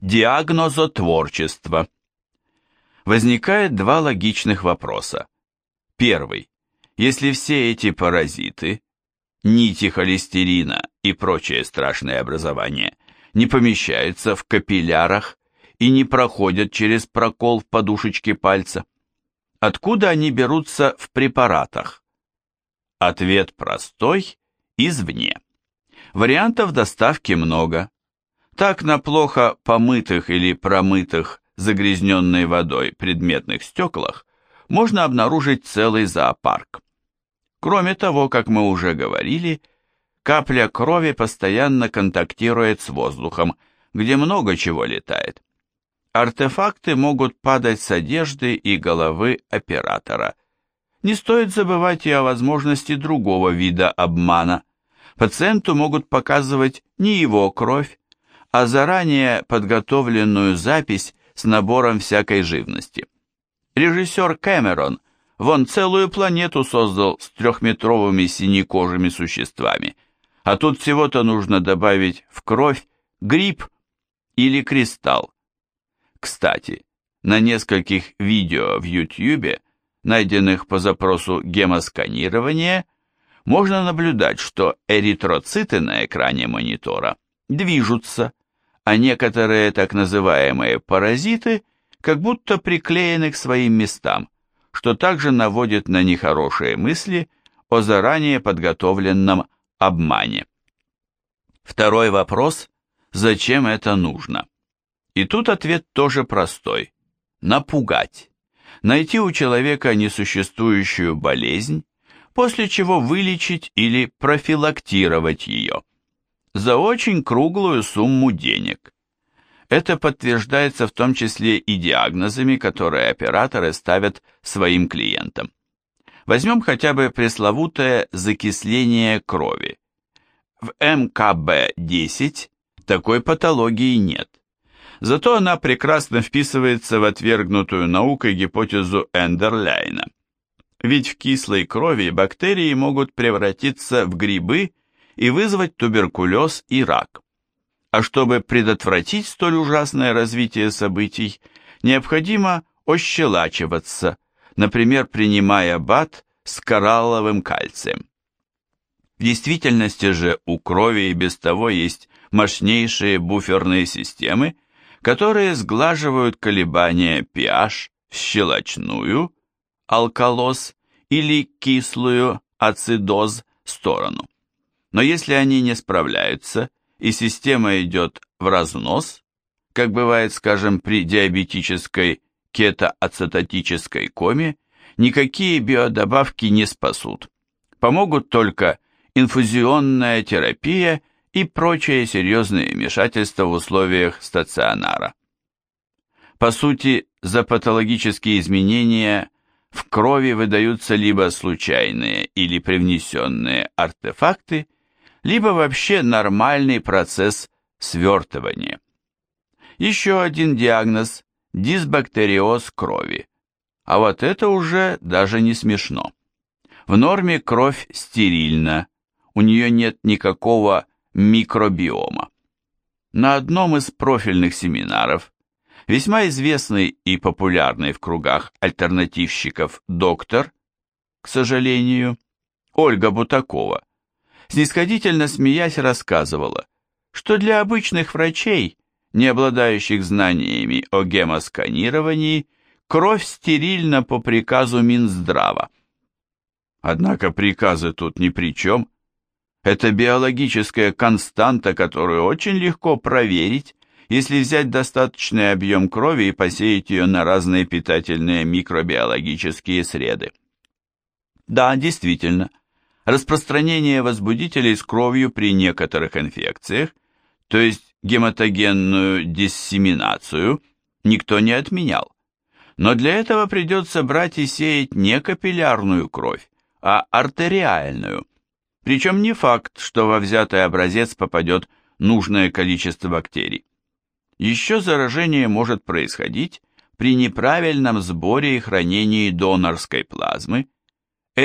Диагнозотворчество. Возникает два логичных вопроса. Первый. Если все эти паразиты, нити холестерина и прочее страшное образование, не помещаются в капиллярах и не проходят через прокол в подушечке пальца, откуда они берутся в препаратах? Ответ простой – извне. Вариантов доставки много. Так на плохо помытых или промытых загрязненной водой предметных стеклах можно обнаружить целый зоопарк. Кроме того, как мы уже говорили, капля крови постоянно контактирует с воздухом, где много чего летает. Артефакты могут падать с одежды и головы оператора. Не стоит забывать и о возможности другого вида обмана. Пациенту могут показывать не его кровь, а заранее подготовленную запись с набором всякой живности. Режиссер Кэмерон вон целую планету создал с трехметровыми синекожими существами, а тут всего-то нужно добавить в кровь гриб или кристалл. Кстати, на нескольких видео в YouTube, найденных по запросу гемосканирования, можно наблюдать, что эритроциты на экране монитора движутся, а некоторые так называемые паразиты как будто приклеены к своим местам, что также наводит на нехорошие мысли о заранее подготовленном обмане. Второй вопрос – зачем это нужно? И тут ответ тоже простой – напугать. Найти у человека несуществующую болезнь, после чего вылечить или профилактировать ее за очень круглую сумму денег. Это подтверждается в том числе и диагнозами, которые операторы ставят своим клиентам. Возьмем хотя бы пресловутое закисление крови. В МКБ-10 такой патологии нет. Зато она прекрасно вписывается в отвергнутую наукой гипотезу Эндерляйна. Ведь в кислой крови бактерии могут превратиться в грибы и вызвать туберкулез и рак. А чтобы предотвратить столь ужасное развитие событий, необходимо ощелачиваться, например, принимая бат с коралловым кальцием. В действительности же у крови и без того есть мощнейшие буферные системы, которые сглаживают колебания pH в щелочную, алкалоз или кислую, ацидоз, сторону. Но если они не справляются, и система идет в разнос, как бывает, скажем, при диабетической кетоацетатической коме, никакие биодобавки не спасут. Помогут только инфузионная терапия и прочие серьезные вмешательства в условиях стационара. По сути, за патологические изменения в крови выдаются либо случайные или привнесенные артефакты, либо вообще нормальный процесс свертывания. Еще один диагноз – дисбактериоз крови. А вот это уже даже не смешно. В норме кровь стерильна, у нее нет никакого микробиома. На одном из профильных семинаров весьма известный и популярный в кругах альтернативщиков доктор, к сожалению, Ольга Бутакова, снисходительно смеясь рассказывала, что для обычных врачей, не обладающих знаниями о гемосканировании, кровь стерильна по приказу Минздрава. Однако приказы тут ни при чем. Это биологическая константа, которую очень легко проверить, если взять достаточный объем крови и посеять ее на разные питательные микробиологические среды. Да, действительно, распространение возбудителей с кровью при некоторых инфекциях, то есть гематогенную диссеминацию, никто не отменял. Но для этого придется брать и сеять не капиллярную кровь, а артериальную. Причем не факт, что во взятый образец попадет нужное количество бактерий. Еще заражение может происходить при неправильном сборе и хранении донорской плазмы,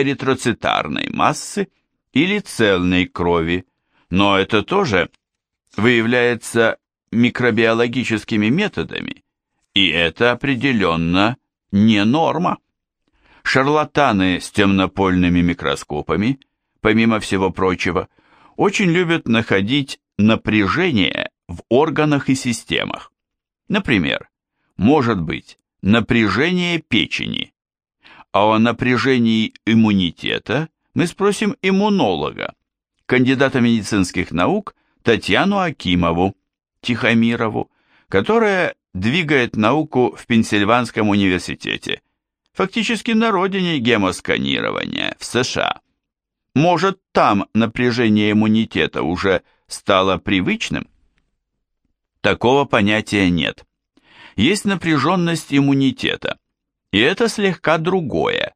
эритроцитарной массы или цельной крови, но это тоже выявляется микробиологическими методами, и это определенно не норма. Шарлатаны с темнопольными микроскопами, помимо всего прочего, очень любят находить напряжение в органах и системах. Например, может быть напряжение печени, а о напряжении иммунитета мы спросим иммунолога, кандидата медицинских наук Татьяну Акимову, Тихомирову, которая двигает науку в Пенсильванском университете, фактически на родине гемосканирования, в США. Может, там напряжение иммунитета уже стало привычным? Такого понятия нет. Есть напряженность иммунитета, и это слегка другое.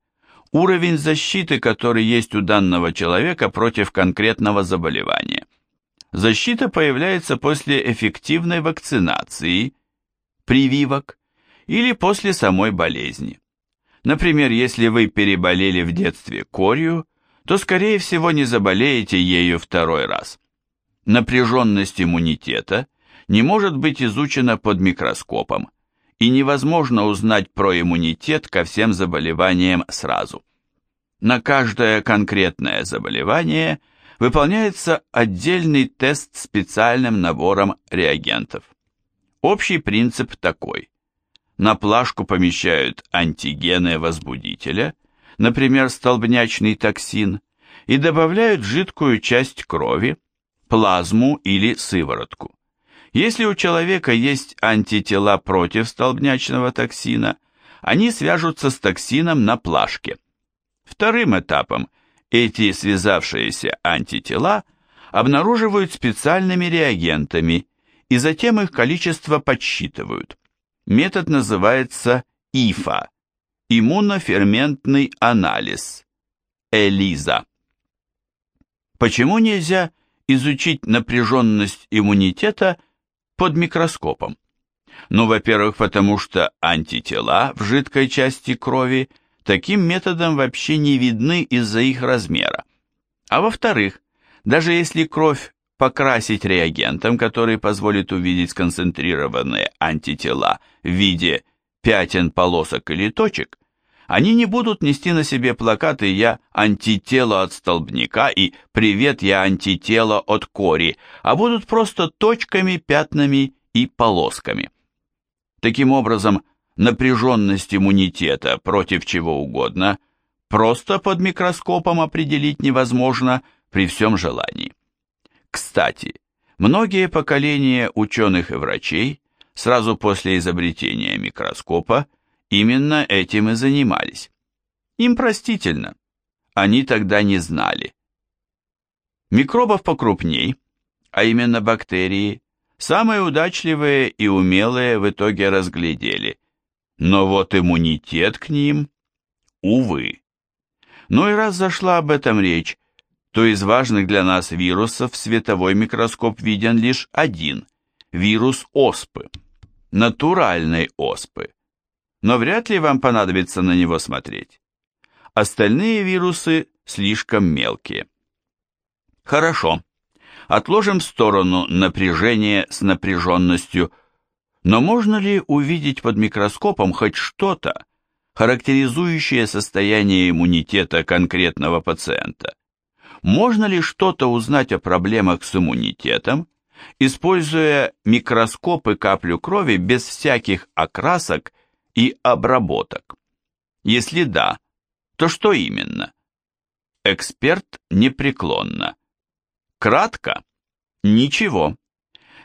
Уровень защиты, который есть у данного человека против конкретного заболевания. Защита появляется после эффективной вакцинации, прививок или после самой болезни. Например, если вы переболели в детстве корью, то скорее всего не заболеете ею второй раз. Напряженность иммунитета не может быть изучена под микроскопом, и невозможно узнать про иммунитет ко всем заболеваниям сразу. На каждое конкретное заболевание выполняется отдельный тест специальным набором реагентов. Общий принцип такой. На плашку помещают антигены возбудителя, например, столбнячный токсин, и добавляют жидкую часть крови, плазму или сыворотку. Если у человека есть антитела против столбнячного токсина, они свяжутся с токсином на плашке. Вторым этапом эти связавшиеся антитела обнаруживают специальными реагентами и затем их количество подсчитывают. Метод называется ИФА – иммуноферментный анализ, ЭЛИЗА. Почему нельзя изучить напряженность иммунитета под микроскопом? Ну, во-первых, потому что антитела в жидкой части крови таким методом вообще не видны из-за их размера. А во-вторых, даже если кровь покрасить реагентом, который позволит увидеть сконцентрированные антитела в виде пятен, полосок или точек, они не будут нести на себе плакаты «Я антитело от столбняка» и «Привет, я антитело от кори», а будут просто точками, пятнами и полосками. Таким образом, напряженность иммунитета против чего угодно просто под микроскопом определить невозможно при всем желании. Кстати, многие поколения ученых и врачей сразу после изобретения микроскопа именно этим и занимались. Им простительно, они тогда не знали. Микробов покрупней, а именно бактерии, самые удачливые и умелые в итоге разглядели, но вот иммунитет к ним, увы. Ну и раз зашла об этом речь, то из важных для нас вирусов световой микроскоп виден лишь один – вирус оспы, натуральной оспы но вряд ли вам понадобится на него смотреть. Остальные вирусы слишком мелкие. Хорошо, отложим в сторону напряжение с напряженностью, но можно ли увидеть под микроскопом хоть что-то, характеризующее состояние иммунитета конкретного пациента? Можно ли что-то узнать о проблемах с иммунитетом, используя микроскоп и каплю крови без всяких окрасок и обработок? Если да, то что именно? Эксперт непреклонно. Кратко? Ничего.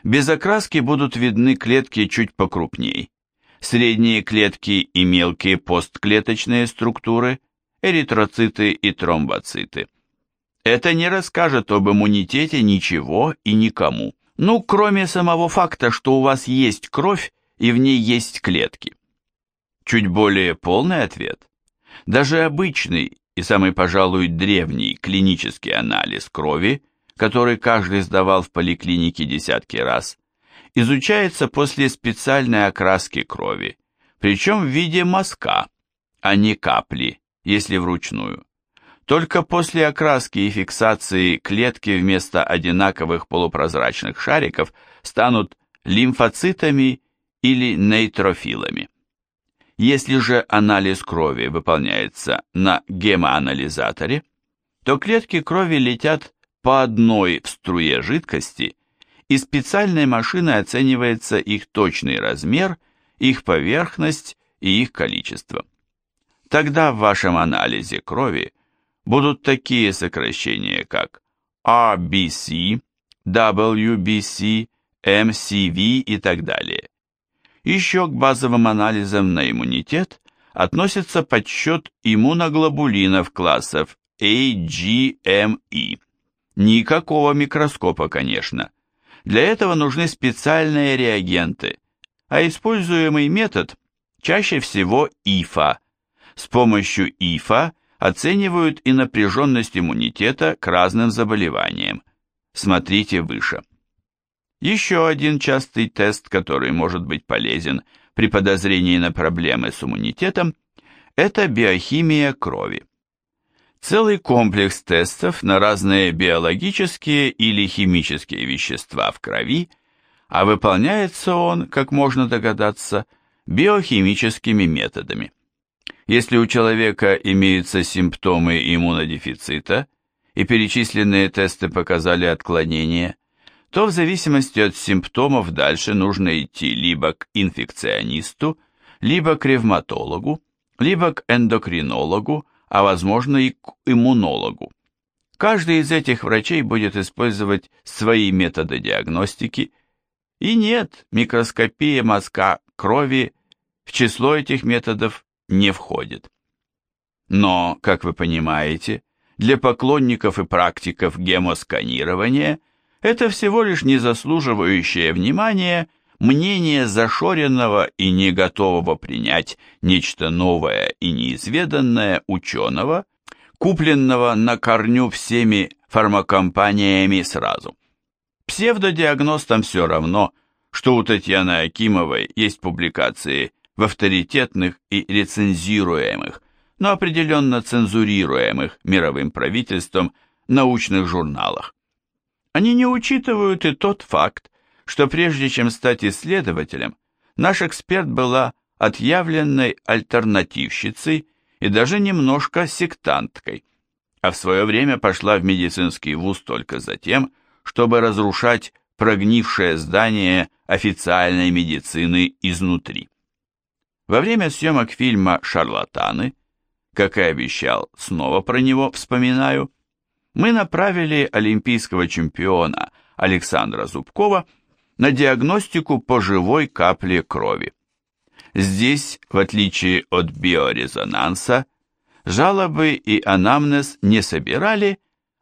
Без окраски будут видны клетки чуть покрупней. Средние клетки и мелкие постклеточные структуры, эритроциты и тромбоциты. Это не расскажет об иммунитете ничего и никому. Ну, кроме самого факта, что у вас есть кровь и в ней есть клетки. Чуть более полный ответ. Даже обычный и самый, пожалуй, древний клинический анализ крови, который каждый сдавал в поликлинике десятки раз, изучается после специальной окраски крови, причем в виде мазка, а не капли, если вручную. Только после окраски и фиксации клетки вместо одинаковых полупрозрачных шариков станут лимфоцитами или нейтрофилами. Если же анализ крови выполняется на гемоанализаторе, то клетки крови летят по одной в струе жидкости, и специальной машиной оценивается их точный размер, их поверхность и их количество. Тогда в вашем анализе крови будут такие сокращения, как RBC, WBC, MCV и так далее. Еще к базовым анализам на иммунитет относится подсчет иммуноглобулинов классов AGME. Никакого микроскопа, конечно. Для этого нужны специальные реагенты, а используемый метод чаще всего ИФА. С помощью ИФА оценивают и напряженность иммунитета к разным заболеваниям. Смотрите выше. Еще один частый тест, который может быть полезен при подозрении на проблемы с иммунитетом, это биохимия крови. Целый комплекс тестов на разные биологические или химические вещества в крови, а выполняется он, как можно догадаться, биохимическими методами. Если у человека имеются симптомы иммунодефицита и перечисленные тесты показали отклонение, то в зависимости от симптомов дальше нужно идти либо к инфекционисту, либо к ревматологу, либо к эндокринологу, а возможно и к иммунологу. Каждый из этих врачей будет использовать свои методы диагностики, и нет, микроскопия мазка крови в число этих методов не входит. Но, как вы понимаете, для поклонников и практиков гемосканирования – это всего лишь незаслуживающее внимания мнение зашоренного и не готового принять нечто новое и неизведанное ученого, купленного на корню всеми фармакомпаниями сразу. Псевдодиагностам все равно, что у Татьяны Акимовой есть публикации в авторитетных и рецензируемых, но определенно цензурируемых мировым правительством научных журналах. Они не учитывают и тот факт, что прежде чем стать исследователем, наш эксперт была отъявленной альтернативщицей и даже немножко сектанткой, а в свое время пошла в медицинский вуз только за тем, чтобы разрушать прогнившее здание официальной медицины изнутри. Во время съемок фильма «Шарлатаны», как и обещал, снова про него вспоминаю, мы направили олимпийского чемпиона Александра Зубкова на диагностику по живой капле крови. Здесь, в отличие от биорезонанса, жалобы и анамнез не собирали,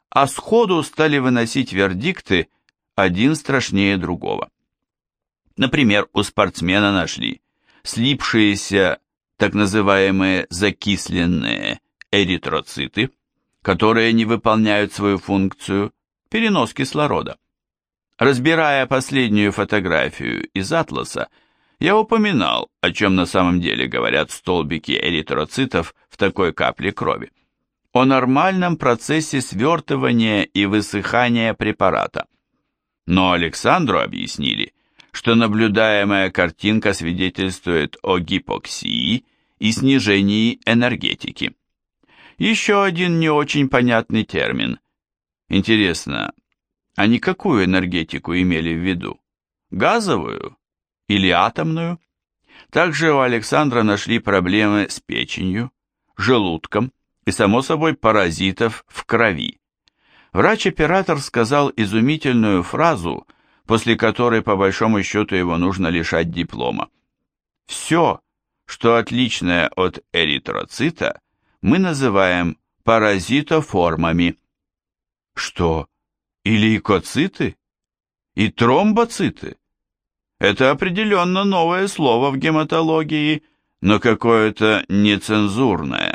а сходу стали выносить вердикты один страшнее другого. Например, у спортсмена нашли слипшиеся так называемые закисленные эритроциты – которые не выполняют свою функцию – перенос кислорода. Разбирая последнюю фотографию из атласа, я упоминал, о чем на самом деле говорят столбики эритроцитов в такой капле крови. О нормальном процессе свертывания и высыхания препарата. Но Александру объяснили, что наблюдаемая картинка свидетельствует о гипоксии и снижении энергетики. Еще один не очень понятный термин. Интересно, они какую энергетику имели в виду? Газовую или атомную? Также у Александра нашли проблемы с печенью, желудком и, само собой, паразитов в крови. Врач-оператор сказал изумительную фразу, после которой, по большому счету, его нужно лишать диплома. Все, что отличное от эритроцита – мы называем паразитоформами. Что, и лейкоциты? И тромбоциты? Это определенно новое слово в гематологии, но какое-то нецензурное.